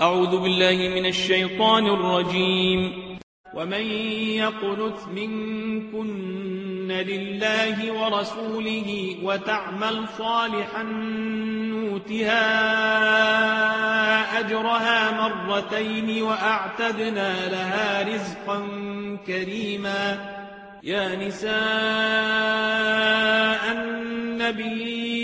أعوذ بالله من الشيطان الرجيم. ومن يقنت منكن لله ورسوله وتعمل صالحا نوتها أجرها مرتين وأعتدنا لها رزقا كريما. يا نساء النبي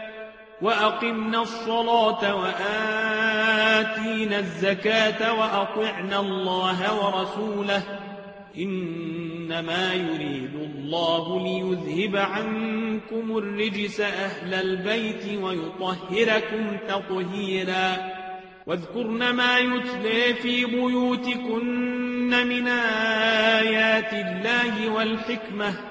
وأقمنا الصلاة وآتينا الزكاة وأطعنا الله ورسوله إنما يريد الله ليذهب عنكم الرجس أهل البيت ويطهركم تطهيرا. واذكرن ما يتلى في بيوتكن من آيات الله والحكمة.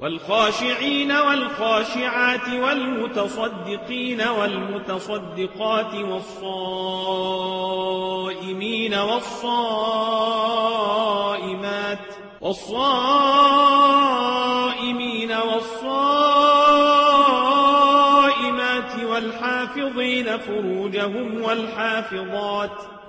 والخاشعين والخاشعات والمتصدقين والمتصدقات والصائمين والصائمات والصائمين والصائمات والحافظين فروجهم والحافظات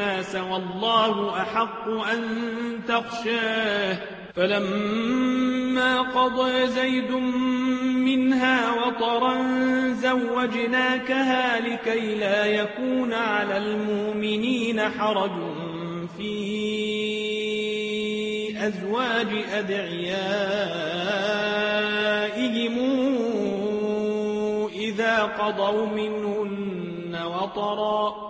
الناس والله أحق أن تخشاه. فلما قضى زيد منها وطرا زوجناكها لكي لا يكون على المؤمنين حرج في أزواج أدعيائهم إذا قضوا منهن وطرا.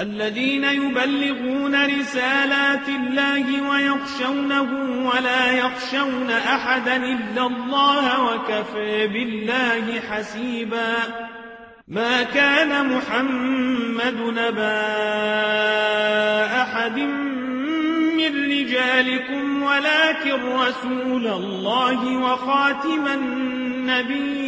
الذين يبلغون رسالات الله ويخشونه ولا يخشون أحدا إلا الله وكفى بالله حسيبا. ما كان محمد نبا أحد من رجالكم ولكن رسول الله وخاتم النبيين.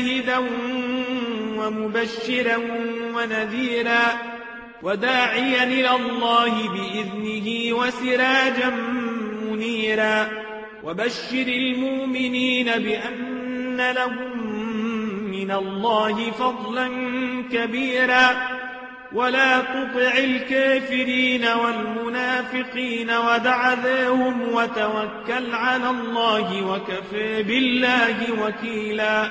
شاهدا ومبشرا ونذيرا وداعيا إلى الله بإذنه وسراجا منيرا وبشر المؤمنين بأن لهم من الله فضلا كبيرا ولا تطع الكافرين والمنافقين ودع ذاهم وتوكل على الله وكفى بالله وكيلا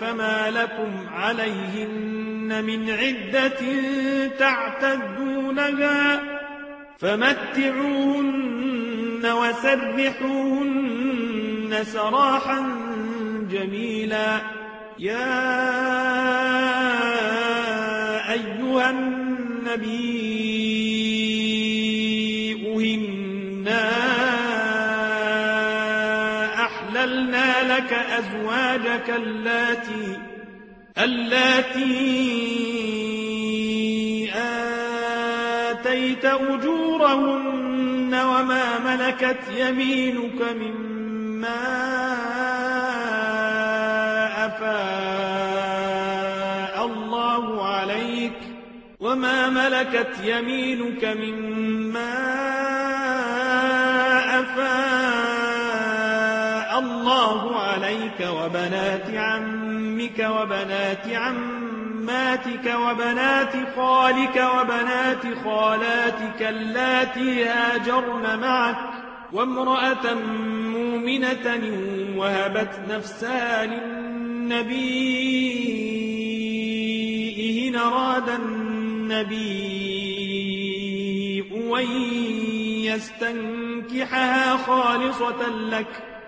فما لكم عليهن من عدة تعتدونها فمتعوهن وسرحوهن سراحا جميلا. يا أيها النبي أزواجك اللاتي اللاتي آتيت أجورهن وما ملكت يمينك مما أفاء الله عليك وما ملكت يمينك مما أفاء الله عليك وبنات عمك وبنات عماتك وبنات خالك وبنات خالاتك اللاتي هاجرن معك وامرأة مؤمنة وهبت نفسها للنبي إن أراد النبي أن يستنكحها خالصة لك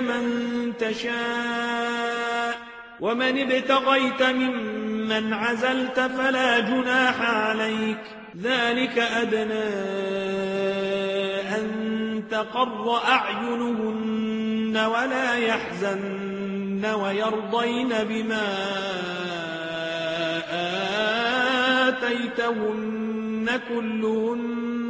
من تشاء ومن ابتغيت ممن عزلت فلا جناح عليك ذلك أدنى أن تقر أعينهن ولا يحزن ويرضين بما آتيتهن كلهن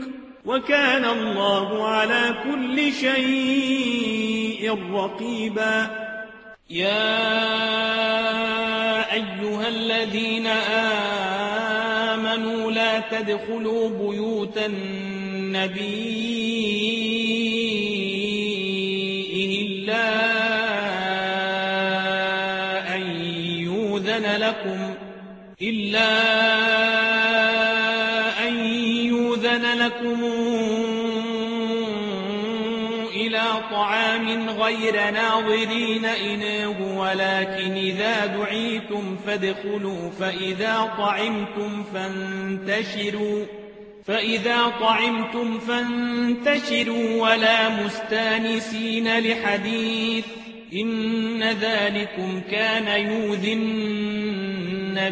وكان الله على كل شيء رقيبا. يا أيها الذين آمنوا لا تدخلوا بيوت النبي إلا أن يؤذن لكم إلا أن يؤذن لكم إلى طعام غير ناظرين إناه ولكن إذا دعيتم فادخلوا فإذا طعمتم فانتشروا فإذا طعمتم فانتشروا ولا مستانسين لحديث إن ذلكم كان يوذي النبي.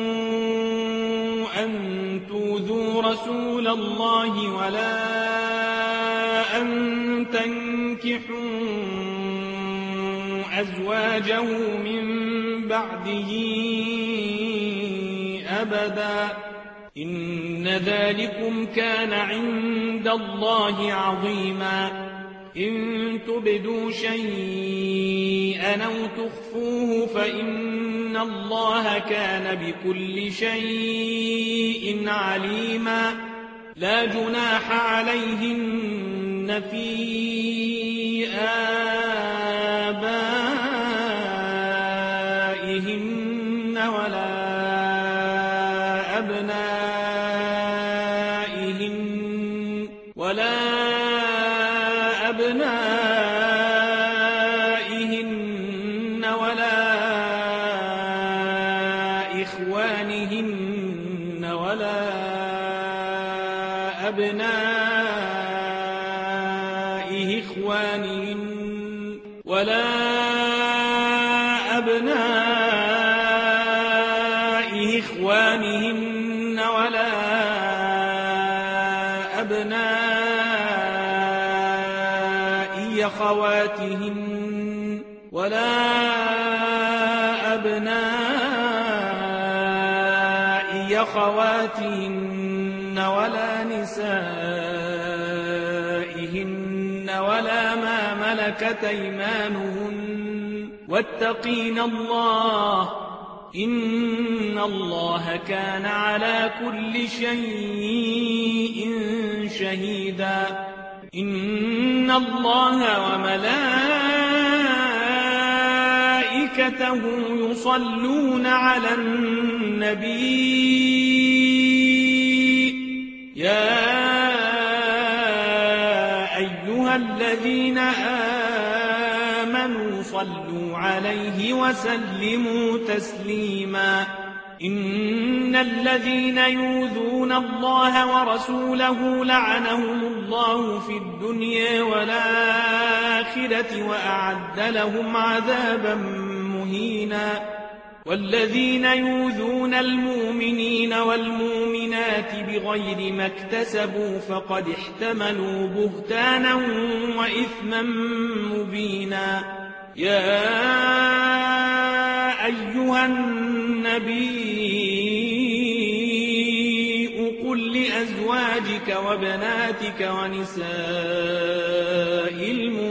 رسول الله ولا أن تنكحوا أزواجه من بعده أبدا. إن ذلكم كان عند الله عظيما. إن تبدوا شيئا أو تخفوه فإن الله كان بكل شيء عليما. لا جناح عليهن في آبائهن أبناء أخواتهن ولا أبناء أخواتهن ولا نسائهن ولا ما ملكت أيمانهن واتقين الله إن الله كان على كل شيء شهيدا إن الله وملائكته يصلون على النبي يا أيها الذين آمنوا صلوا عليه وسلموا تسليما. إن الذين يوذون الله ورسوله لعنهم الله في الدنيا والآخرة وأعد لهم عذابا مهينا. والذين يوذون المؤمنين والمؤمنات بغير ما اكتسبوا فقد احتملوا بهتانا وإثما مبينا. يا أيها النبي قل لأزواجك وبناتك ونساء المؤمنين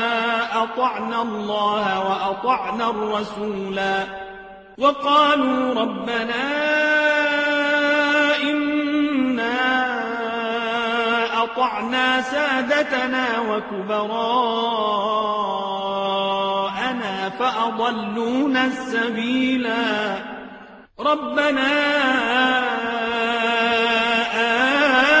أطعنا الله وأطعنا الرسولا. وقالوا ربنا إنا أطعنا سادتنا وكبراءنا فأضلونا السبيلا. ربنا آتهم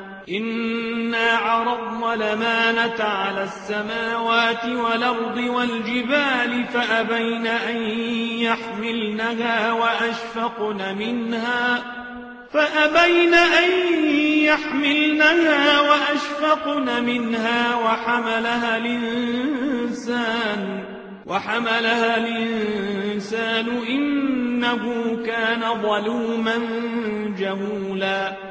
إنا عرضنا لمانة على السماوات والأرض والجبال فأبين أن يحملنها وأشفقن منها فأبين أن يحملنها وأشفقن منها وحملها الإنسان وحملها الإنسان إنه كان ظلوما جهولا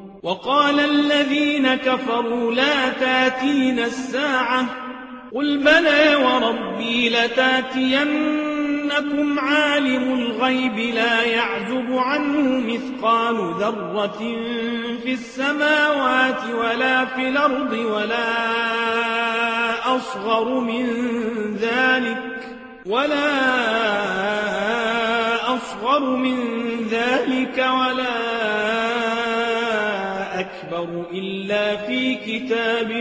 وقال الذين كفروا لا تاتين الساعة قل بلى وربي لتاتينكم عالم الغيب لا يعزب عنه مثقال ذرة في السماوات ولا في الأرض ولا أصغر من ذلك ولا أصغر من ذلك ولا أكبر إلا في كتاب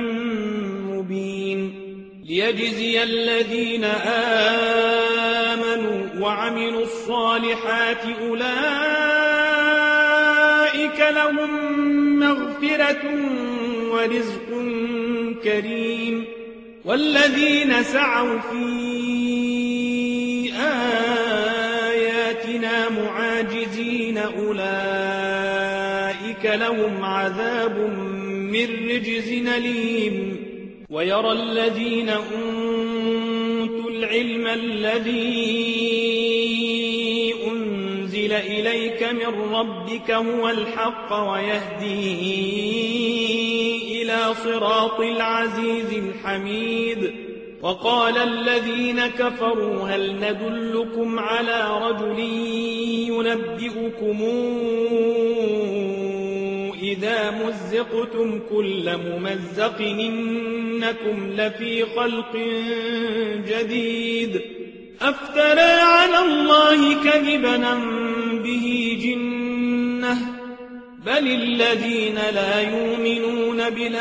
مبين ليجزي الذين آمنوا وعملوا الصالحات أولئك لهم مغفرة ورزق كريم والذين سعوا في لهم عذاب من رجز أليم ويرى الذين أوتوا العلم الذي أنزل إليك من ربك هو الحق ويهدي إلى صراط العزيز الحميد. وقال الذين كفروا هل ندلكم على رجل ينبئكم إذا مزقتم كل ممزق إنكم لفي خلق جديد أفترى على الله كذبا به جنة بل الذين لا يؤمنون بالآخرة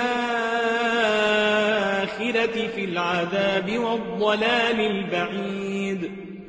في العذاب والضلال البعيد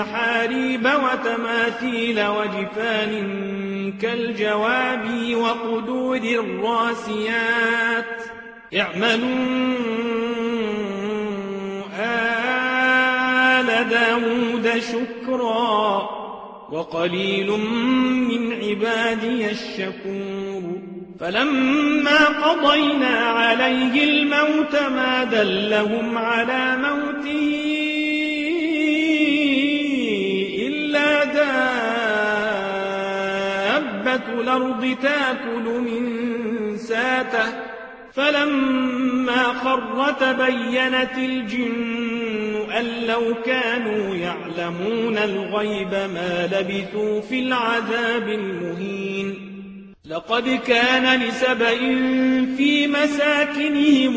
محاريب وتماثيل وجفان كالجواب وقدور الراسيات. اعملوا آل داود شكرا وقليل من عبادي الشكور. فلما قضينا عليه الموت ما دلهم على موته دابة الأرض تأكل من ساته. فلما خر تبينت الجن أن لو كانوا يعلمون الغيب ما لبثوا في العذاب المهين. لقد كان لسبإ في مساكنهم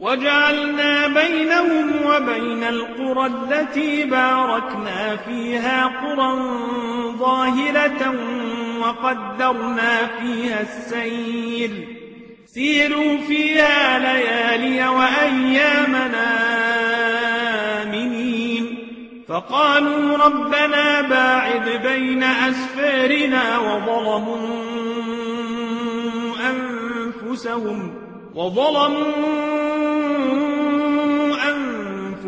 وجعلنا بينهم وبين القرى التي باركنا فيها قرى ظاهرة وقدرنا فيها السير. سيروا فيها ليالي وأيامنا آمنين. فقالوا ربنا باعد بين أسفارنا وظلموا أنفسهم وظلموا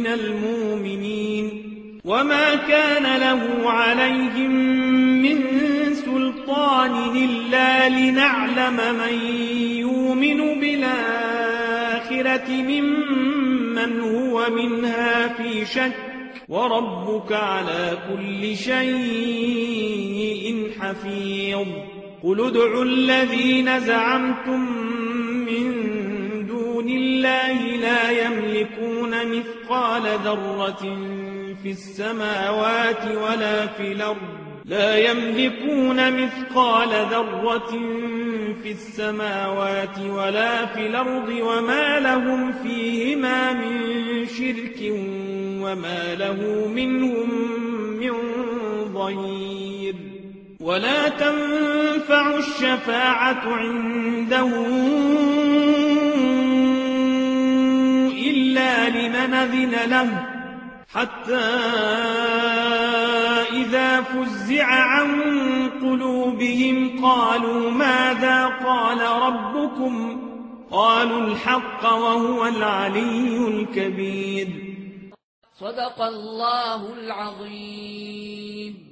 من المؤمنين وما كان له عليهم من سلطان إلا لنعلم من يؤمن بالآخرة ممن هو منها في شك وربك على كل شيء حفيظ قل ادعوا الذين زعمتم من دون الله لا يملكون مثقال ذرة في السماوات ولا في الأرض. لا يملكون مثقال ذرة في السماوات ولا في الأرض وما لهم فيهما من شرك وما له منهم من ضير. ولا تنفع الشفاعة عنده أذن له حتى إذا فزع عن قلوبهم قالوا ماذا قال ربكم؟ قالوا الحق وهو العلي الكبير. صدق الله العظيم.